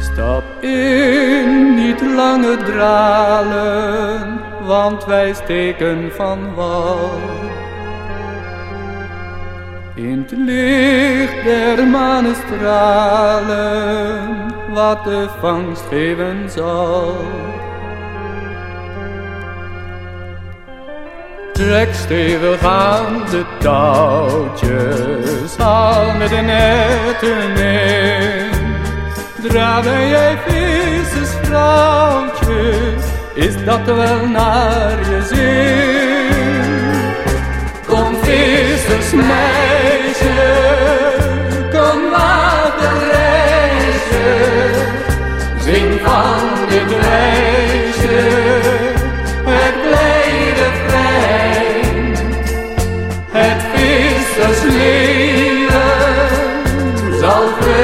Stap in, niet langer dralen, want wij steken van wal. In het licht der manestralen, wat de vangst geven zal. Trek stevig aan de touwtjes, haal met de netten in. Dragen jij vissersvrouwtjes, is dat wel naar je zin? Leben, Saufrei.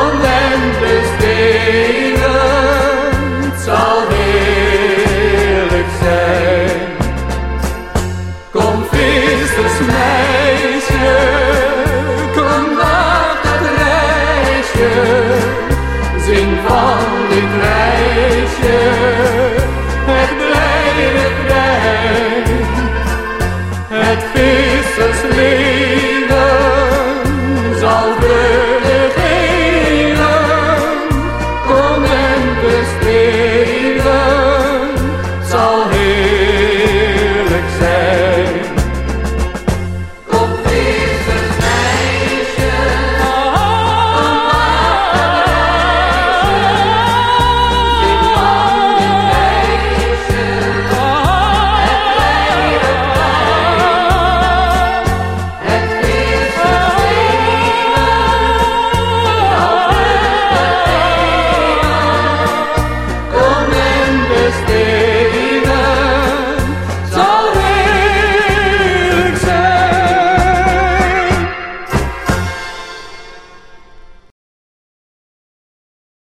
und endlich stehen.